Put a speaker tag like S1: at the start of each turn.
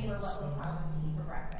S1: neighbor what little Tyler to eat for breakfast.